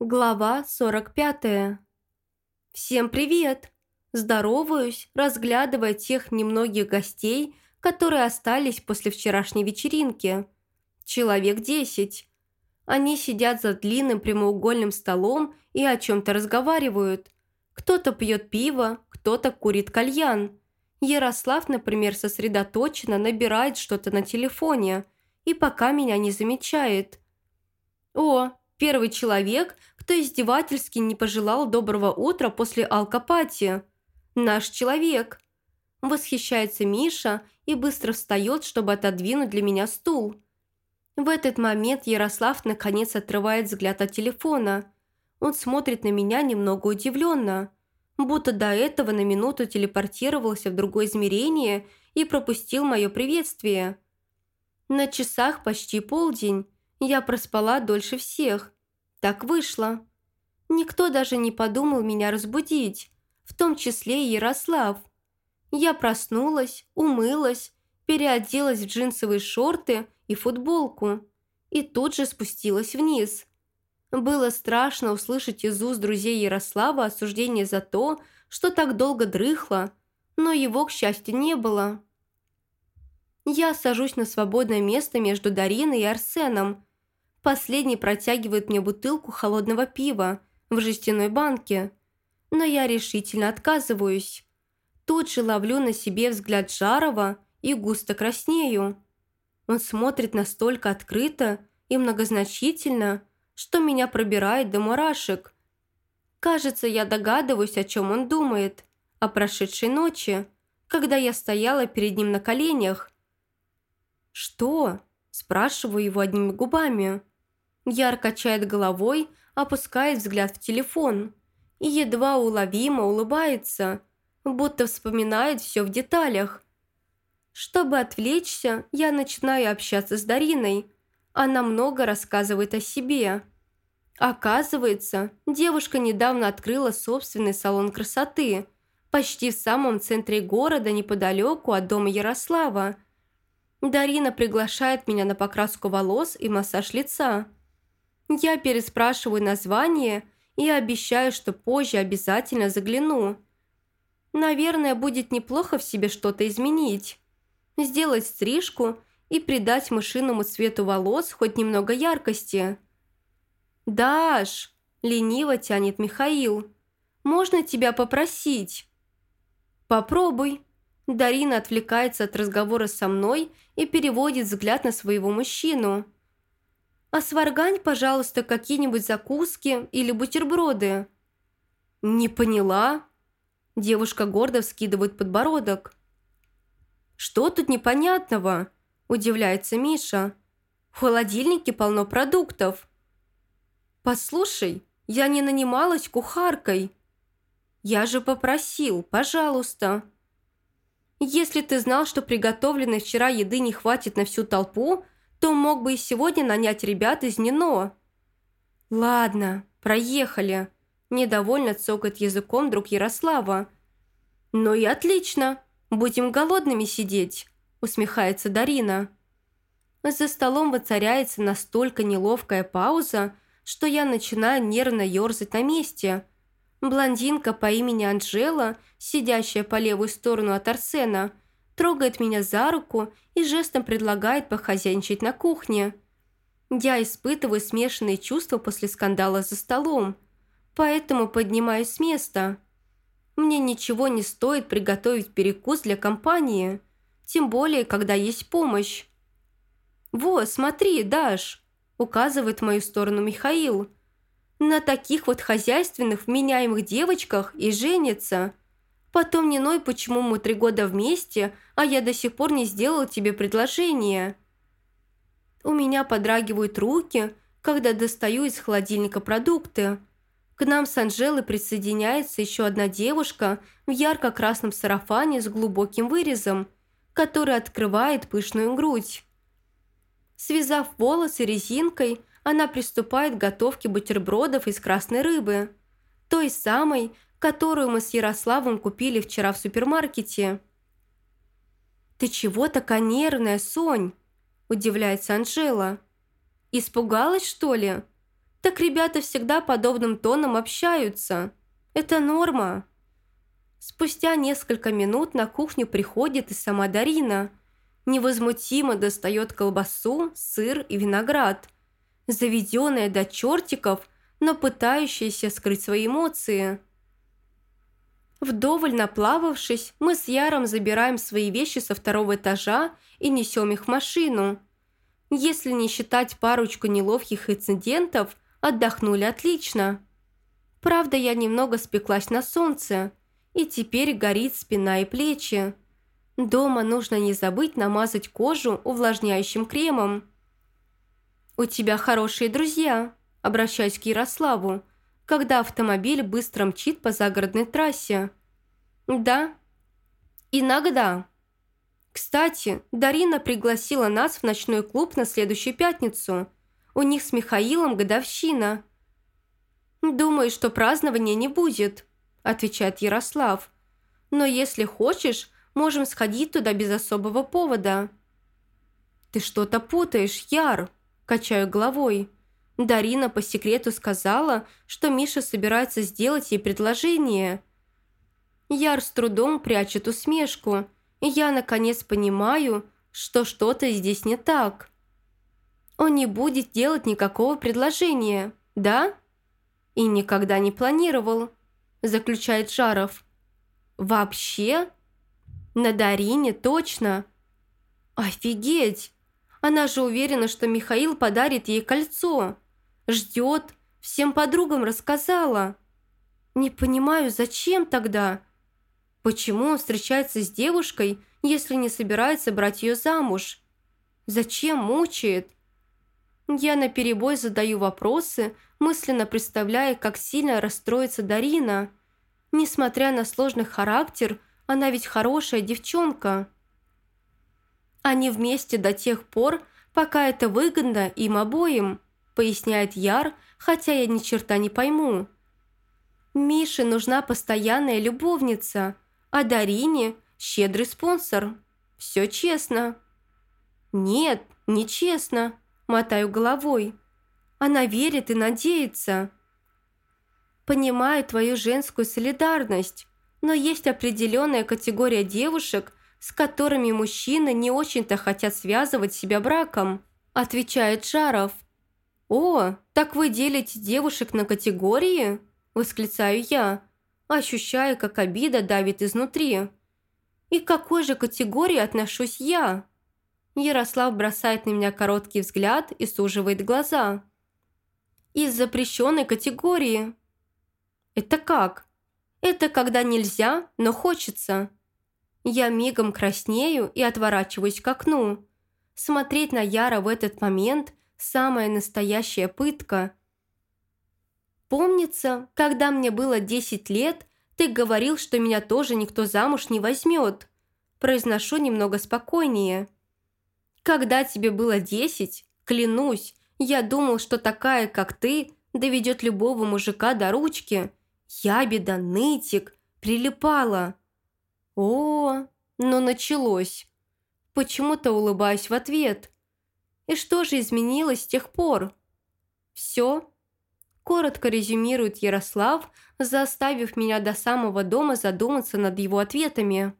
Глава 45. Всем привет! Здороваюсь, разглядывая тех немногих гостей, которые остались после вчерашней вечеринки. Человек десять. Они сидят за длинным прямоугольным столом и о чем-то разговаривают. Кто-то пьет пиво, кто-то курит кальян. Ярослав, например, сосредоточенно набирает что-то на телефоне и пока меня не замечает. «О, Первый человек, кто издевательски не пожелал доброго утра после алкопатии. Наш человек. Восхищается Миша и быстро встает, чтобы отодвинуть для меня стул. В этот момент Ярослав наконец отрывает взгляд от телефона. Он смотрит на меня немного удивленно, будто до этого на минуту телепортировался в другое измерение и пропустил мое приветствие. На часах почти полдень, я проспала дольше всех. Так вышло. Никто даже не подумал меня разбудить, в том числе и Ярослав. Я проснулась, умылась, переоделась в джинсовые шорты и футболку и тут же спустилась вниз. Было страшно услышать из уст друзей Ярослава осуждение за то, что так долго дрыхло, но его, к счастью, не было. Я сажусь на свободное место между Дариной и Арсеном. Последний протягивает мне бутылку холодного пива в жестяной банке, но я решительно отказываюсь. Тут же ловлю на себе взгляд Жарова и густо краснею. Он смотрит настолько открыто и многозначительно, что меня пробирает до мурашек. Кажется, я догадываюсь, о чем он думает, о прошедшей ночи, когда я стояла перед ним на коленях «Что?» – спрашиваю его одними губами. Яр качает головой, опускает взгляд в телефон и едва уловимо улыбается, будто вспоминает все в деталях. Чтобы отвлечься, я начинаю общаться с Дариной. Она много рассказывает о себе. Оказывается, девушка недавно открыла собственный салон красоты, почти в самом центре города, неподалеку от дома Ярослава – Дарина приглашает меня на покраску волос и массаж лица. Я переспрашиваю название и обещаю, что позже обязательно загляну. Наверное, будет неплохо в себе что-то изменить. Сделать стрижку и придать мышиному цвету волос хоть немного яркости. «Даш!» – лениво тянет Михаил. «Можно тебя попросить?» «Попробуй», Дарина отвлекается от разговора со мной и переводит взгляд на своего мужчину. «А сваргань, пожалуйста, какие-нибудь закуски или бутерброды». «Не поняла?» Девушка гордо вскидывает подбородок. «Что тут непонятного?» – удивляется Миша. «В холодильнике полно продуктов». «Послушай, я не нанималась кухаркой». «Я же попросил, пожалуйста». Если ты знал, что приготовленной вчера еды не хватит на всю толпу, то мог бы и сегодня нанять ребят из НИНО». «Ладно, проехали», – недовольно цокает языком друг Ярослава. «Ну и отлично, будем голодными сидеть», – усмехается Дарина. За столом воцаряется настолько неловкая пауза, что я начинаю нервно ерзать на месте – Блондинка по имени Анжела, сидящая по левую сторону от Арсена, трогает меня за руку и жестом предлагает похозяйничать на кухне. Я испытываю смешанные чувства после скандала за столом, поэтому поднимаюсь с места. Мне ничего не стоит приготовить перекус для компании, тем более, когда есть помощь. «Вот, смотри, Даш», – указывает в мою сторону Михаил – на таких вот хозяйственных, вменяемых девочках и женится. Потом не ной, почему мы три года вместе, а я до сих пор не сделала тебе предложение. У меня подрагивают руки, когда достаю из холодильника продукты. К нам с Анжелой присоединяется еще одна девушка в ярко-красном сарафане с глубоким вырезом, который открывает пышную грудь. Связав волосы резинкой, она приступает к готовке бутербродов из красной рыбы. Той самой, которую мы с Ярославом купили вчера в супермаркете. «Ты чего такая нервная, Сонь?» – удивляется Анжела. «Испугалась, что ли? Так ребята всегда подобным тоном общаются. Это норма. Спустя несколько минут на кухню приходит и сама Дарина. Невозмутимо достает колбасу, сыр и виноград. Заведенная до чертиков, но пытающаяся скрыть свои эмоции. Вдоволь наплававшись, мы с Яром забираем свои вещи со второго этажа и несем их в машину. Если не считать парочку неловких инцидентов, отдохнули отлично. Правда, я немного спеклась на солнце – и теперь горит спина и плечи. Дома нужно не забыть намазать кожу увлажняющим кремом. «У тебя хорошие друзья», – обращаюсь к Ярославу, когда автомобиль быстро мчит по загородной трассе. «Да». «Иногда». Кстати, Дарина пригласила нас в ночной клуб на следующую пятницу. У них с Михаилом годовщина. Думаю, что празднования не будет отвечает Ярослав. «Но если хочешь, можем сходить туда без особого повода». «Ты что-то путаешь, Яр», – качаю головой. Дарина по секрету сказала, что Миша собирается сделать ей предложение. Яр с трудом прячет усмешку, и я наконец понимаю, что что-то здесь не так. Он не будет делать никакого предложения, да? И никогда не планировал заключает Жаров. «Вообще? На Дарине точно? Офигеть! Она же уверена, что Михаил подарит ей кольцо. Ждет, всем подругам рассказала. Не понимаю, зачем тогда? Почему он встречается с девушкой, если не собирается брать ее замуж? Зачем мучает? Я наперебой задаю вопросы, мысленно представляя, как сильно расстроится Дарина. Несмотря на сложный характер, она ведь хорошая девчонка. Они вместе до тех пор, пока это выгодно им обоим, поясняет Яр, хотя я ни черта не пойму. Мише нужна постоянная любовница, а Дарине – щедрый спонсор. Все честно. Нет, нечестно. Мотаю головой. Она верит и надеется. Понимаю твою женскую солидарность, но есть определенная категория девушек, с которыми мужчины не очень-то хотят связывать себя браком, отвечает Жаров. «О, так вы делите девушек на категории?» – восклицаю я, ощущая, как обида давит изнутри. «И к какой же категории отношусь я?» Ярослав бросает на меня короткий взгляд и суживает глаза. «Из запрещенной категории». «Это как?» «Это когда нельзя, но хочется». Я мигом краснею и отворачиваюсь к окну. Смотреть на Яра в этот момент – самая настоящая пытка. «Помнится, когда мне было 10 лет, ты говорил, что меня тоже никто замуж не возьмет». Произношу немного спокойнее. Когда тебе было десять, клянусь, я думал, что такая, как ты, доведет любого мужика до ручки. Ябеда, нытик, прилипала. О, но началось. Почему-то улыбаюсь в ответ. И что же изменилось с тех пор? Все. Коротко резюмирует Ярослав, заставив меня до самого дома задуматься над его ответами.